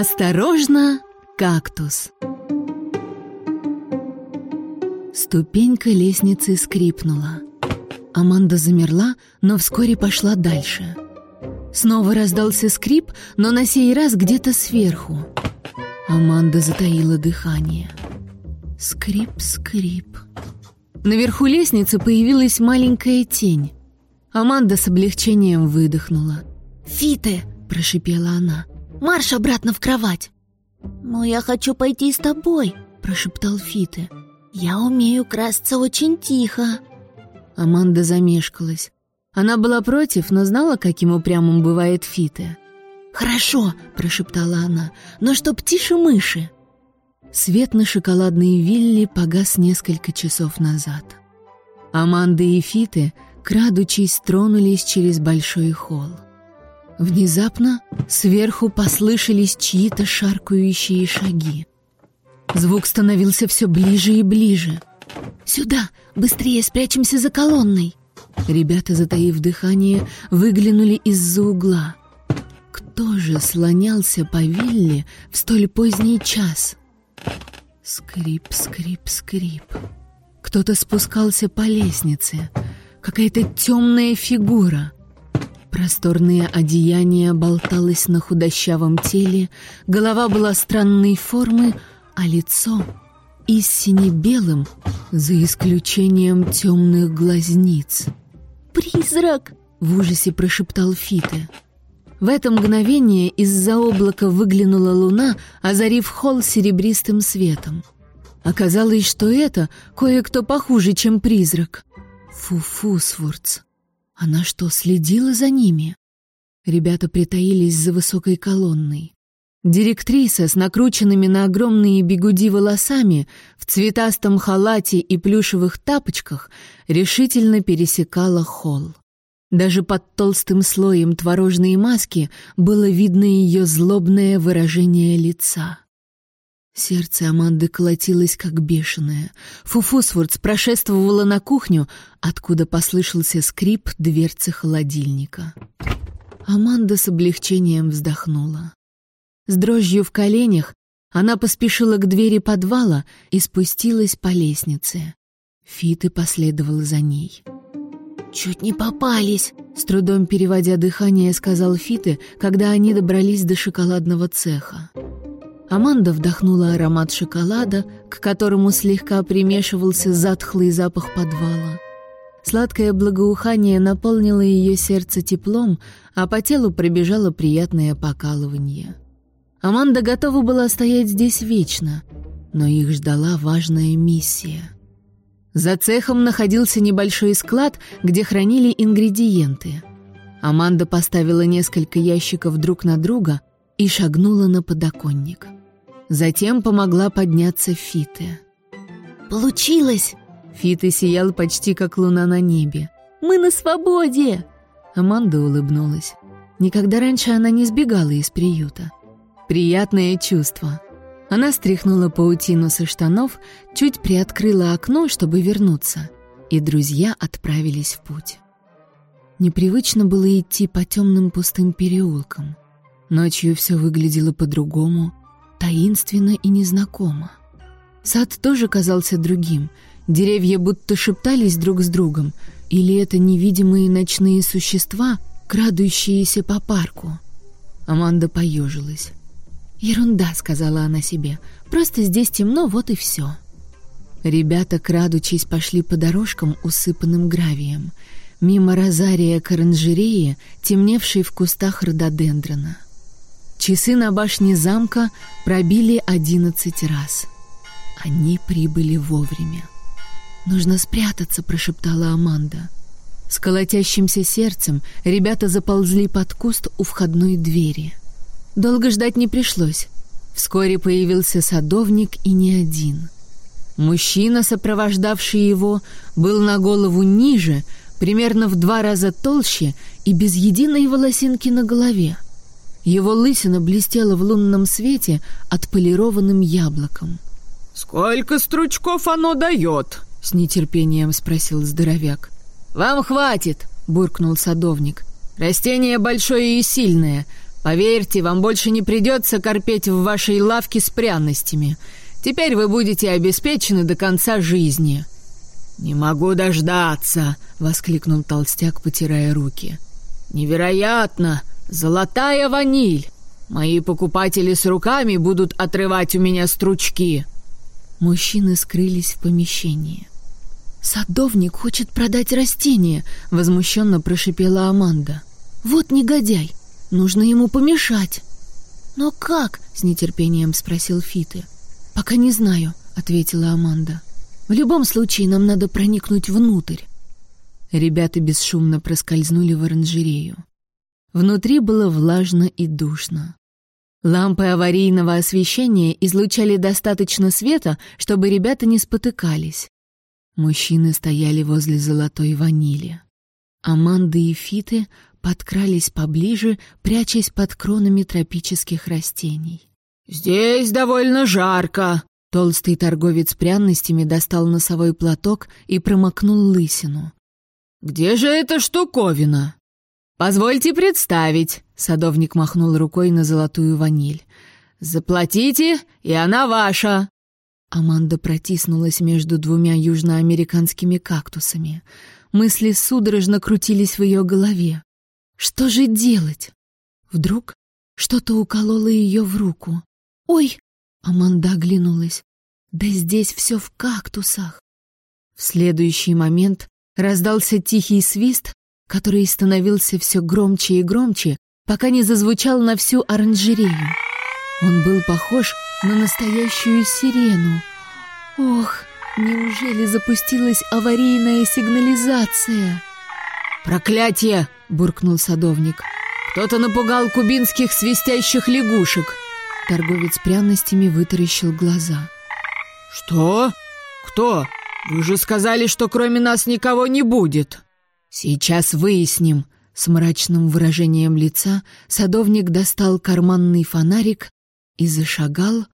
Осторожно, кактус. Ступенька лестницы скрипнула. Аманда замерла, но вскоре пошла дальше. Снова раздался скрип, но на сей раз где-то сверху. Аманда затаила дыхание. Скрип-скрип. Наверху лестницы появилась маленькая тень. Аманда с облегчением выдохнула. «Фите!» — прошипела она. «Марш обратно в кровать!» «Но я хочу пойти с тобой!» — прошептал Фите. «Я умею красться очень тихо!» Аманда замешкалась. Она была против, но знала, каким упрямым бывает Фите. «Хорошо!» — прошептала она. «Но чтоб тише мыши!» Свет на шоколадной вилле погас несколько часов назад. Аманда и Фите, крадучись, тронулись через большой холл. Внезапно сверху послышались чьи-то шаркающие шаги. Звук становился все ближе и ближе. «Сюда! Быстрее спрячемся за колонной!» Ребята, затаив дыхание, выглянули из-за угла. Кто же слонялся по вилле в столь поздний час? Скрип, скрип, скрип. Кто-то спускался по лестнице. Какая-то темная фигура. Просторное одеяние болталось на худощавом теле, голова была странной формы, а лицо истине белым, за исключением темных глазниц. «Призрак!» — в ужасе прошептал Фите. В это мгновение из-за облака выглянула луна, озарив холл серебристым светом. Оказалось, что это кое-кто похуже, чем призрак. Фу-фу, Она что, следила за ними? Ребята притаились за высокой колонной. Директриса с накрученными на огромные бегуди волосами, в цветастом халате и плюшевых тапочках решительно пересекала холл. Даже под толстым слоем творожной маски было видно ее злобное выражение лица. Сердце Аманды колотилось как бешеное. Фуфусвордс прошествовала на кухню, откуда послышался скрип дверцы холодильника. Аманда с облегчением вздохнула. С дрожью в коленях она поспешила к двери подвала и спустилась по лестнице. Фиты последовал за ней. «Чуть не попались», — с трудом переводя дыхание, сказал Фиты, когда они добрались до шоколадного цеха. Аманда вдохнула аромат шоколада, к которому слегка примешивался затхлый запах подвала. Сладкое благоухание наполнило ее сердце теплом, а по телу пробежало приятное покалывание. Аманда готова была стоять здесь вечно, но их ждала важная миссия — за цехом находился небольшой склад, где хранили ингредиенты. Аманда поставила несколько ящиков друг на друга и шагнула на подоконник. Затем помогла подняться Фите. «Получилось!» Фиты сиял почти как луна на небе. «Мы на свободе!» Аманда улыбнулась. Никогда раньше она не сбегала из приюта. Приятное чувство. Она стряхнула паутину со штанов, чуть приоткрыла окно, чтобы вернуться, и друзья отправились в путь. Непривычно было идти по темным пустым переулкам. Ночью все выглядело по-другому, таинственно и незнакомо. Сад тоже казался другим, деревья будто шептались друг с другом, или это невидимые ночные существа, крадущиеся по парку. Аманда поежилась. «Ерунда», — сказала она себе. «Просто здесь темно, вот и все». Ребята, крадучись, пошли по дорожкам, усыпанным гравием, мимо розария к оранжерее, темневшей в кустах рододендрона. Часы на башне замка пробили одиннадцать раз. Они прибыли вовремя. «Нужно спрятаться», — прошептала Аманда. С колотящимся сердцем ребята заползли под куст у входной двери — Долго ждать не пришлось. Вскоре появился садовник и не один. Мужчина, сопровождавший его, был на голову ниже, примерно в два раза толще и без единой волосинки на голове. Его лысина блестела в лунном свете отполированным яблоком. «Сколько стручков оно дает?» — с нетерпением спросил здоровяк. «Вам хватит!» — буркнул садовник. «Растение большое и сильное, Поверьте, вам больше не придется корпеть в вашей лавке с пряностями. Теперь вы будете обеспечены до конца жизни». «Не могу дождаться!» — воскликнул толстяк, потирая руки. «Невероятно! Золотая ваниль! Мои покупатели с руками будут отрывать у меня стручки!» Мужчины скрылись в помещении. «Садовник хочет продать растение!» — возмущенно прошипела Аманда. «Вот негодяй! Нужно ему помешать!» «Но как?» — с нетерпением спросил Фиты. «Пока не знаю», — ответила Аманда. «В любом случае нам надо проникнуть внутрь». Ребята бесшумно проскользнули в оранжерею. Внутри было влажно и душно. Лампы аварийного освещения излучали достаточно света, чтобы ребята не спотыкались. Мужчины стояли возле золотой ванили. Аманда и Фиты подкрались поближе, прячась под кронами тропических растений. «Здесь довольно жарко!» Толстый торговец пряностями достал носовой платок и промокнул лысину. «Где же эта штуковина?» «Позвольте представить», — садовник махнул рукой на золотую ваниль. «Заплатите, и она ваша!» Аманда протиснулась между двумя южноамериканскими кактусами. Мысли судорожно крутились в ее голове. Что же делать? Вдруг что-то укололо ее в руку. «Ой!» — Аманда оглянулась. «Да здесь все в кактусах!» В следующий момент раздался тихий свист, который становился все громче и громче, пока не зазвучал на всю оранжерею. Он был похож на настоящую сирену. Ох, неужели запустилась аварийная сигнализация? «Проклятие!» — буркнул садовник. «Кто-то напугал кубинских свистящих лягушек!» Торговец пряностями вытаращил глаза. «Что? Кто? Вы же сказали, что кроме нас никого не будет!» «Сейчас выясним!» С мрачным выражением лица садовник достал карманный фонарик и зашагал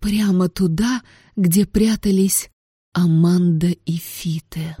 прямо туда, где прятались Аманда и Фите.